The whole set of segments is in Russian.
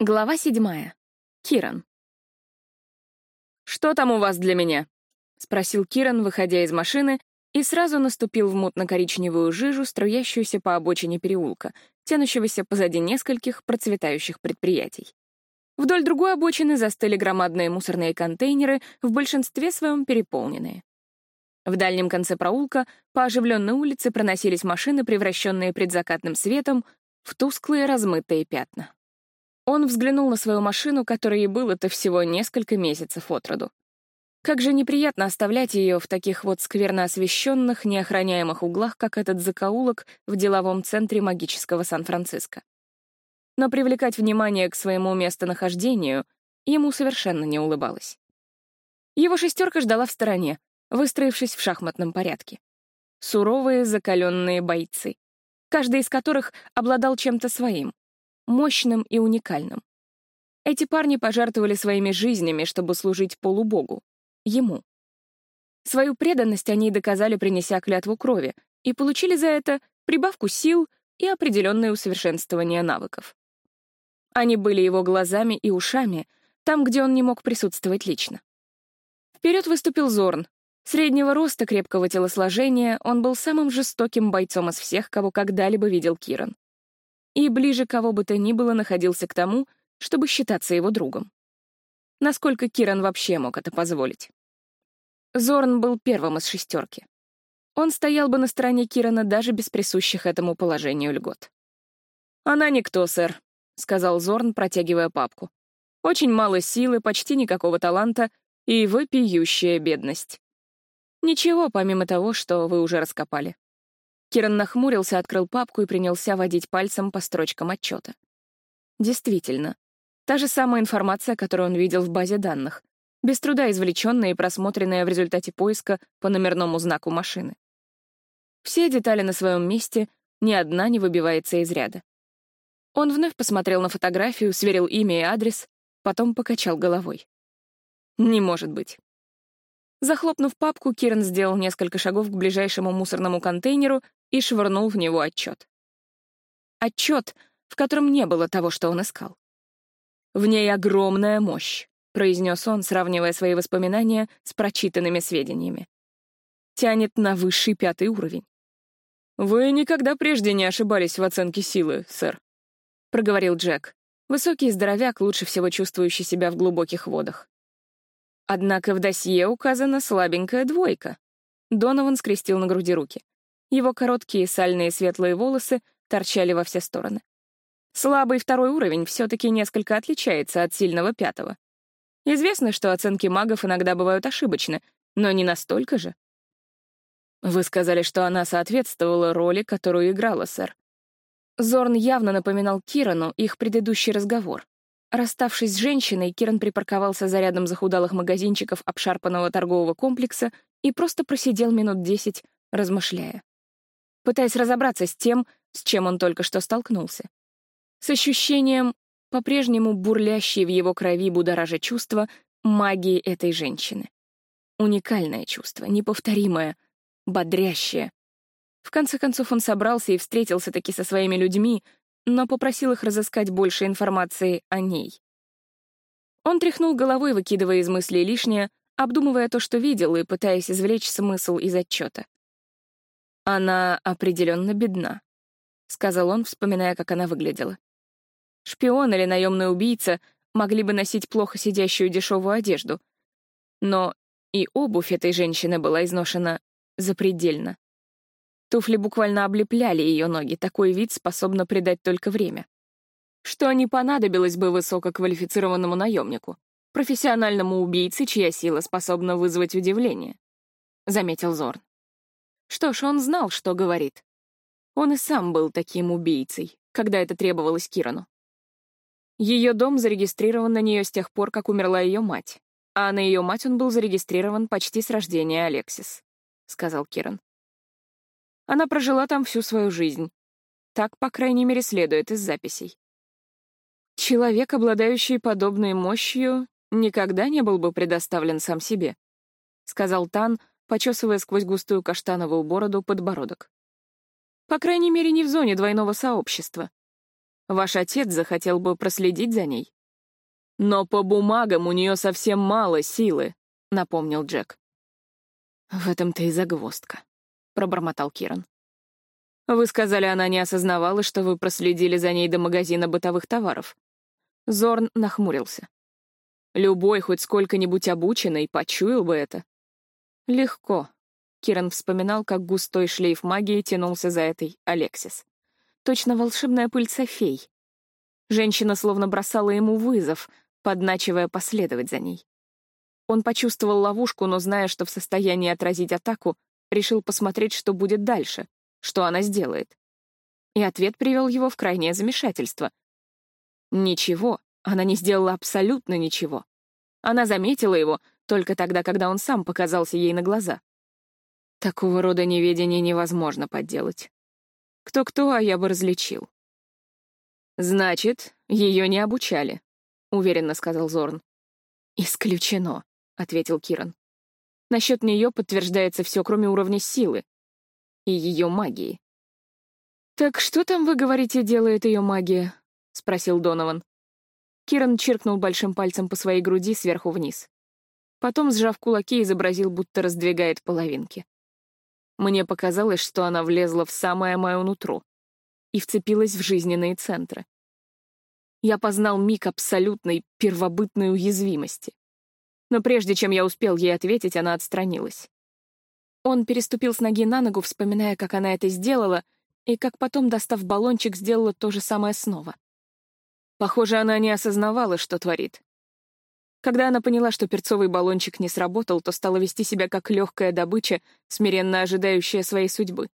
Глава седьмая. Киран. «Что там у вас для меня?» — спросил Киран, выходя из машины, и сразу наступил в мутно-коричневую жижу, струящуюся по обочине переулка, тянущегося позади нескольких процветающих предприятий. Вдоль другой обочины застыли громадные мусорные контейнеры, в большинстве своем переполненные. В дальнем конце проулка по оживленной улице проносились машины, превращенные предзакатным светом в тусклые размытые пятна. Он взглянул на свою машину, которой и было-то всего несколько месяцев от роду. Как же неприятно оставлять ее в таких вот скверно освещенных, неохраняемых углах, как этот закоулок в деловом центре магического Сан-Франциско. Но привлекать внимание к своему местонахождению ему совершенно не улыбалось. Его шестерка ждала в стороне, выстроившись в шахматном порядке. Суровые, закаленные бойцы, каждый из которых обладал чем-то своим, мощным и уникальным. Эти парни пожертвовали своими жизнями, чтобы служить полубогу, ему. Свою преданность они доказали, принеся клятву крови, и получили за это прибавку сил и определенное усовершенствование навыков. Они были его глазами и ушами, там, где он не мог присутствовать лично. Вперед выступил Зорн. Среднего роста, крепкого телосложения, он был самым жестоким бойцом из всех, кого когда-либо видел Киран и ближе кого бы то ни было находился к тому, чтобы считаться его другом. Насколько Киран вообще мог это позволить? Зорн был первым из шестерки. Он стоял бы на стороне Кирана даже без присущих этому положению льгот. «Она никто, сэр», — сказал Зорн, протягивая папку. «Очень мало силы, почти никакого таланта и вопиющая бедность. Ничего, помимо того, что вы уже раскопали. Киран нахмурился, открыл папку и принялся водить пальцем по строчкам отчета. Действительно, та же самая информация, которую он видел в базе данных, без труда извлеченная и просмотренная в результате поиска по номерному знаку машины. Все детали на своем месте, ни одна не выбивается из ряда. Он вновь посмотрел на фотографию, сверил имя и адрес, потом покачал головой. Не может быть. Захлопнув папку, Киран сделал несколько шагов к ближайшему мусорному контейнеру и швырнул в него отчет. Отчет, в котором не было того, что он искал. «В ней огромная мощь», — произнес он, сравнивая свои воспоминания с прочитанными сведениями. «Тянет на высший пятый уровень». «Вы никогда прежде не ошибались в оценке силы, сэр», — проговорил Джек, высокий здоровяк, лучше всего чувствующий себя в глубоких водах. Однако в досье указана слабенькая двойка. Донован скрестил на груди руки. Его короткие сальные светлые волосы торчали во все стороны. Слабый второй уровень все-таки несколько отличается от сильного пятого. Известно, что оценки магов иногда бывают ошибочны, но не настолько же. Вы сказали, что она соответствовала роли, которую играла, сэр. Зорн явно напоминал Кирану их предыдущий разговор. Расставшись с женщиной, Киран припарковался за рядом захудалых магазинчиков обшарпанного торгового комплекса и просто просидел минут десять, размышляя. Пытаясь разобраться с тем, с чем он только что столкнулся. С ощущением, по-прежнему бурлящей в его крови будоража чувства, магии этой женщины. Уникальное чувство, неповторимое, бодрящее. В конце концов он собрался и встретился таки со своими людьми, но попросил их разыскать больше информации о ней. Он тряхнул головой, выкидывая из мыслей лишнее, обдумывая то, что видел, и пытаясь извлечь смысл из отчета. «Она определенно бедна», — сказал он, вспоминая, как она выглядела. Шпион или наемный убийца могли бы носить плохо сидящую дешевую одежду, но и обувь этой женщины была изношена запредельно. Туфли буквально облепляли ее ноги, такой вид способно придать только время. Что не понадобилось бы высококвалифицированному наемнику, профессиональному убийце, чья сила способна вызвать удивление, — заметил Зорн. Что ж, он знал, что говорит. Он и сам был таким убийцей, когда это требовалось Кирану. Ее дом зарегистрирован на нее с тех пор, как умерла ее мать, а на ее мать он был зарегистрирован почти с рождения Алексис, — сказал Киран. Она прожила там всю свою жизнь. Так, по крайней мере, следует из записей. Человек, обладающий подобной мощью, никогда не был бы предоставлен сам себе, — сказал Тан, почесывая сквозь густую каштановую бороду подбородок. По крайней мере, не в зоне двойного сообщества. Ваш отец захотел бы проследить за ней. Но по бумагам у нее совсем мало силы, напомнил Джек. В этом-то и загвоздка, пробормотал Киран. Вы сказали, она не осознавала, что вы проследили за ней до магазина бытовых товаров. Зорн нахмурился. Любой, хоть сколько-нибудь обученный, почуял бы это. Легко. Киран вспоминал, как густой шлейф магии тянулся за этой Алексис. Точно волшебная пыльца фей. Женщина словно бросала ему вызов, подначивая последовать за ней. Он почувствовал ловушку, но, зная, что в состоянии отразить атаку, решил посмотреть, что будет дальше, что она сделает. И ответ привел его в крайнее замешательство. Ничего, она не сделала абсолютно ничего. Она заметила его только тогда, когда он сам показался ей на глаза. Такого рода неведение невозможно подделать. Кто-кто, а я бы различил. «Значит, ее не обучали», — уверенно сказал Зорн. «Исключено», — ответил Киран. «Насчет нее подтверждается все, кроме уровня силы и ее магии». «Так что там, вы говорите, делает ее магия?» — спросил Донован. Киран чиркнул большим пальцем по своей груди сверху вниз. Потом, сжав кулаки, изобразил, будто раздвигает половинки. Мне показалось, что она влезла в самое мое нутро и вцепилась в жизненные центры. Я познал миг абсолютной первобытной уязвимости. Но прежде чем я успел ей ответить, она отстранилась. Он переступил с ноги на ногу, вспоминая, как она это сделала, и как потом, достав баллончик, сделала то же самое снова. Похоже, она не осознавала, что творит. Когда она поняла, что перцовый баллончик не сработал, то стала вести себя как легкая добыча, смиренно ожидающая своей судьбы.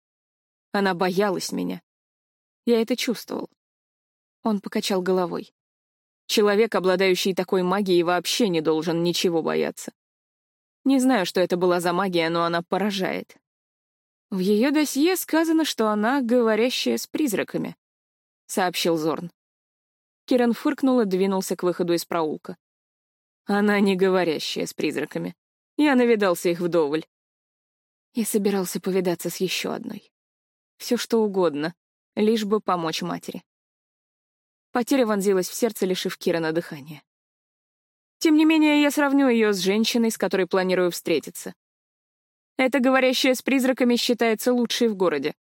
Она боялась меня. Я это чувствовал. Он покачал головой. Человек, обладающий такой магией, вообще не должен ничего бояться. Не знаю, что это была за магия, но она поражает. В ее досье сказано, что она говорящая с призраками, — сообщил Зорн. Киран фыркнул и двинулся к выходу из проулка. Она не говорящая с призраками. Я навидался их вдоволь. И собирался повидаться с еще одной. Все что угодно, лишь бы помочь матери. Потеря вонзилась в сердце, лишив Кирана дыхания. Тем не менее, я сравню ее с женщиной, с которой планирую встретиться. Эта говорящая с призраками считается лучшей в городе.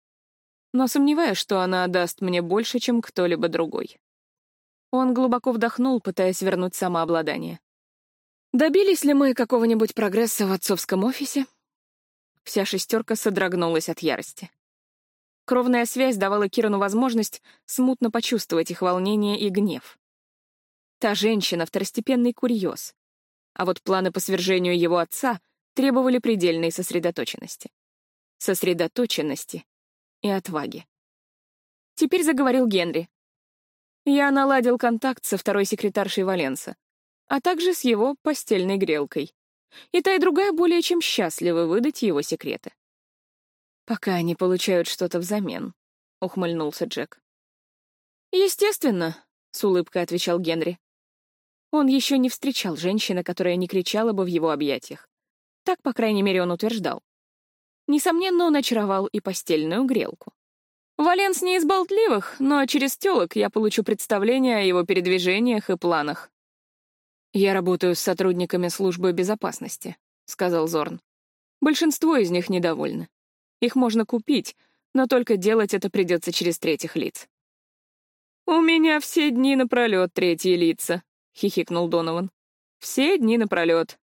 Но сомневаюсь, что она даст мне больше, чем кто-либо другой. Он глубоко вдохнул, пытаясь вернуть самообладание. Добились ли мы какого-нибудь прогресса в отцовском офисе? Вся шестерка содрогнулась от ярости. Кровная связь давала Кирану возможность смутно почувствовать их волнение и гнев. Та женщина — второстепенный курьез. А вот планы по свержению его отца требовали предельной сосредоточенности. Сосредоточенности и отваги. Теперь заговорил Генри. Я наладил контакт со второй секретаршей Валенса а также с его постельной грелкой. И та, и другая более чем счастливы выдать его секреты. «Пока они получают что-то взамен», — ухмыльнулся Джек. «Естественно», — с улыбкой отвечал Генри. Он еще не встречал женщины, которая не кричала бы в его объятиях. Так, по крайней мере, он утверждал. Несомненно, он очаровал и постельную грелку. Валенс не из болтливых, но через тёлок я получу представление о его передвижениях и планах. «Я работаю с сотрудниками службы безопасности», — сказал Зорн. «Большинство из них недовольны. Их можно купить, но только делать это придется через третьих лиц». «У меня все дни напролет третьи лица», — хихикнул Донован. «Все дни напролет.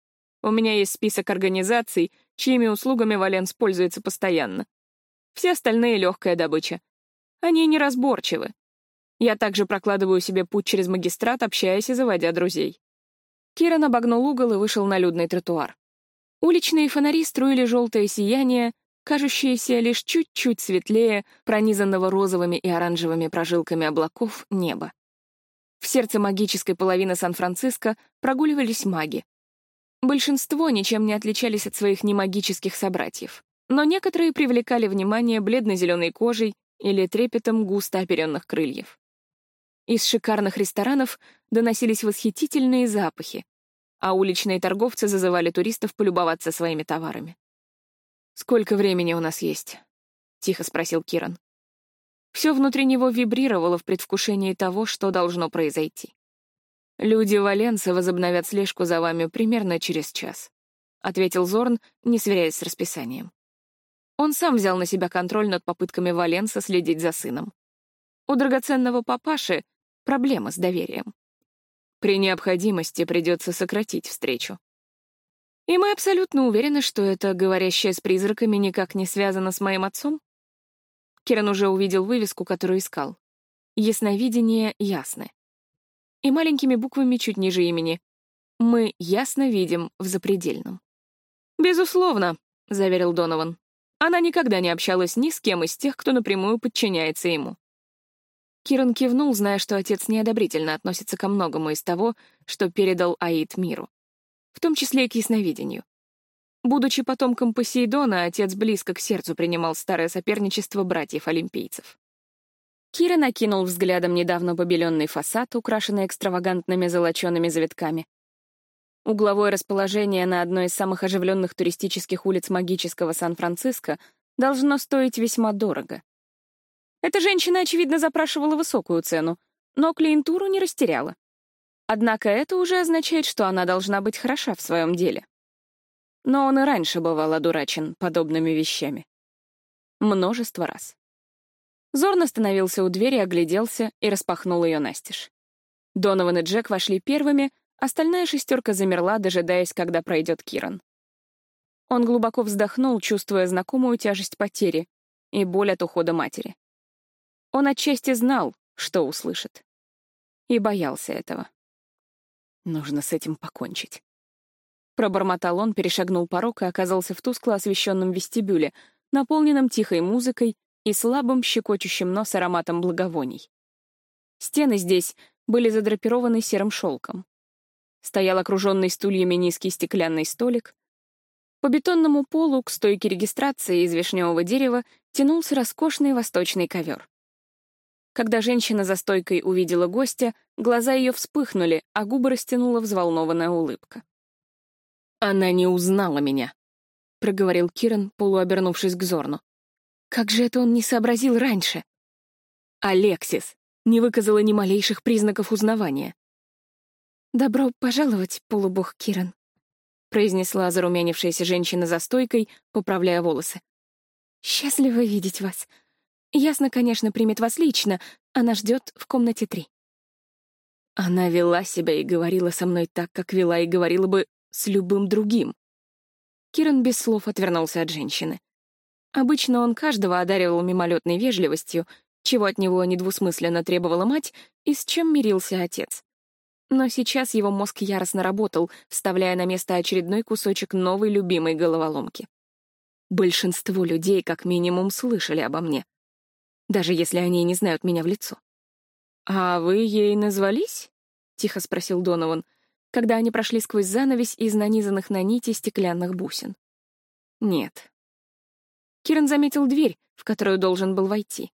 У меня есть список организаций, чьими услугами Валенс пользуется постоянно. Все остальные — легкая добыча. Они неразборчивы. Я также прокладываю себе путь через магистрат, общаясь и заводя друзей. Киран обогнул угол и вышел на людный тротуар. Уличные фонари струили желтое сияние, кажущееся лишь чуть-чуть светлее пронизанного розовыми и оранжевыми прожилками облаков неба. В сердце магической половины Сан-Франциско прогуливались маги. Большинство ничем не отличались от своих немагических собратьев, но некоторые привлекали внимание бледно-зеленой кожей или трепетом густо оперенных крыльев. Из шикарных ресторанов доносились восхитительные запахи, а уличные торговцы зазывали туристов полюбоваться своими товарами. «Сколько времени у нас есть?» — тихо спросил Киран. Все внутри него вибрировало в предвкушении того, что должно произойти. «Люди Валенса возобновят слежку за вами примерно через час», — ответил Зорн, не сверяясь с расписанием. Он сам взял на себя контроль над попытками Валенса следить за сыном. У драгоценного папаши проблема с доверием. При необходимости придется сократить встречу. И мы абсолютно уверены, что это говорящее с призраками никак не связано с моим отцом. Киран уже увидел вывеску, которую искал. Ясновидение ясны. И маленькими буквами чуть ниже имени. Мы ясно видим в запредельном. «Безусловно», — заверил Донован. Она никогда не общалась ни с кем из тех, кто напрямую подчиняется ему. Киран кивнул, зная, что отец неодобрительно относится ко многому из того, что передал Аид миру, в том числе и к ясновидению. Будучи потомком Посейдона, отец близко к сердцу принимал старое соперничество братьев-олимпийцев. Кира накинул взглядом недавно побеленный фасад, украшенный экстравагантными золочеными завитками. Угловое расположение на одной из самых оживленных туристических улиц магического Сан-Франциско должно стоить весьма дорого. Эта женщина, очевидно, запрашивала высокую цену, но клиентуру не растеряла. Однако это уже означает, что она должна быть хороша в своем деле. Но он и раньше бывал одурачен подобными вещами. Множество раз. Зорн остановился у двери, огляделся и распахнул ее настежь. Донован и Джек вошли первыми, остальная шестерка замерла, дожидаясь, когда пройдет Киран. Он глубоко вздохнул, чувствуя знакомую тяжесть потери и боль от ухода матери. Он отчасти знал, что услышит. И боялся этого. Нужно с этим покончить. Пробормотал он, перешагнул порог и оказался в тускло освещенном вестибюле, наполненном тихой музыкой и слабым щекочущим нос ароматом благовоний. Стены здесь были задрапированы серым шелком. Стоял окруженный стульями низкий стеклянный столик. По бетонному полу к стойке регистрации из вишневого дерева тянулся роскошный восточный ковер. Когда женщина за стойкой увидела гостя, глаза ее вспыхнули, а губы растянула взволнованная улыбка. «Она не узнала меня», — проговорил Киран, полуобернувшись к Зорну. «Как же это он не сообразил раньше?» «Алексис!» не выказала ни малейших признаков узнавания. «Добро пожаловать, полубог Киран», — произнесла зарумянившаяся женщина за стойкой, поправляя волосы. «Счастлива видеть вас. Ясно, конечно, примет вас лично. Она ждет в комнате три. Она вела себя и говорила со мной так, как вела и говорила бы с любым другим. Киран без слов отвернулся от женщины. Обычно он каждого одаривал мимолетной вежливостью, чего от него недвусмысленно требовала мать и с чем мирился отец. Но сейчас его мозг яростно работал, вставляя на место очередной кусочек новой любимой головоломки. Большинство людей как минимум слышали обо мне даже если они не знают меня в лицо. «А вы ей назвались?» — тихо спросил Донован, когда они прошли сквозь занавесь из нанизанных на нити стеклянных бусин. «Нет». Киран заметил дверь, в которую должен был войти.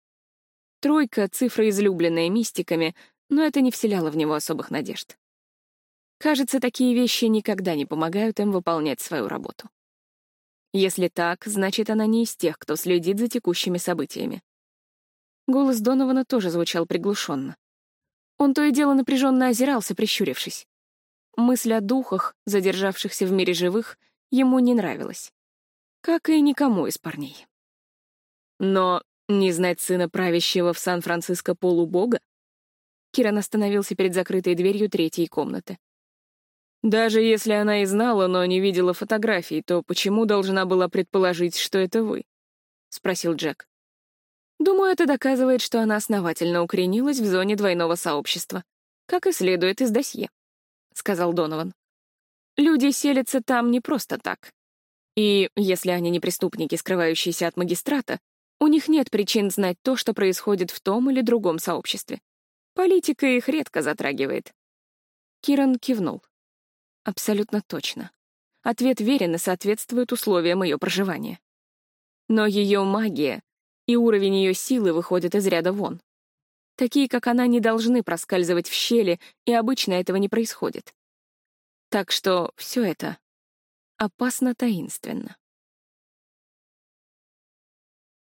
Тройка — цифра, излюбленная мистиками, но это не вселяло в него особых надежд. Кажется, такие вещи никогда не помогают им выполнять свою работу. Если так, значит, она не из тех, кто следит за текущими событиями. Голос Донована тоже звучал приглушенно. Он то и дело напряженно озирался, прищурившись. Мысль о духах, задержавшихся в мире живых, ему не нравилась. Как и никому из парней. Но не знать сына правящего в Сан-Франциско полубога? Киран остановился перед закрытой дверью третьей комнаты. Даже если она и знала, но не видела фотографий, то почему должна была предположить, что это вы? — спросил Джек. Думаю, это доказывает, что она основательно укоренилась в зоне двойного сообщества, как и следует из досье, — сказал Донован. Люди селятся там не просто так. И если они не преступники, скрывающиеся от магистрата, у них нет причин знать то, что происходит в том или другом сообществе. Политика их редко затрагивает. Киран кивнул. Абсолютно точно. Ответ верен и соответствует условиям ее проживания. Но ее магия и уровень ее силы выходит из ряда вон. Такие, как она, не должны проскальзывать в щели, и обычно этого не происходит. Так что все это опасно таинственно.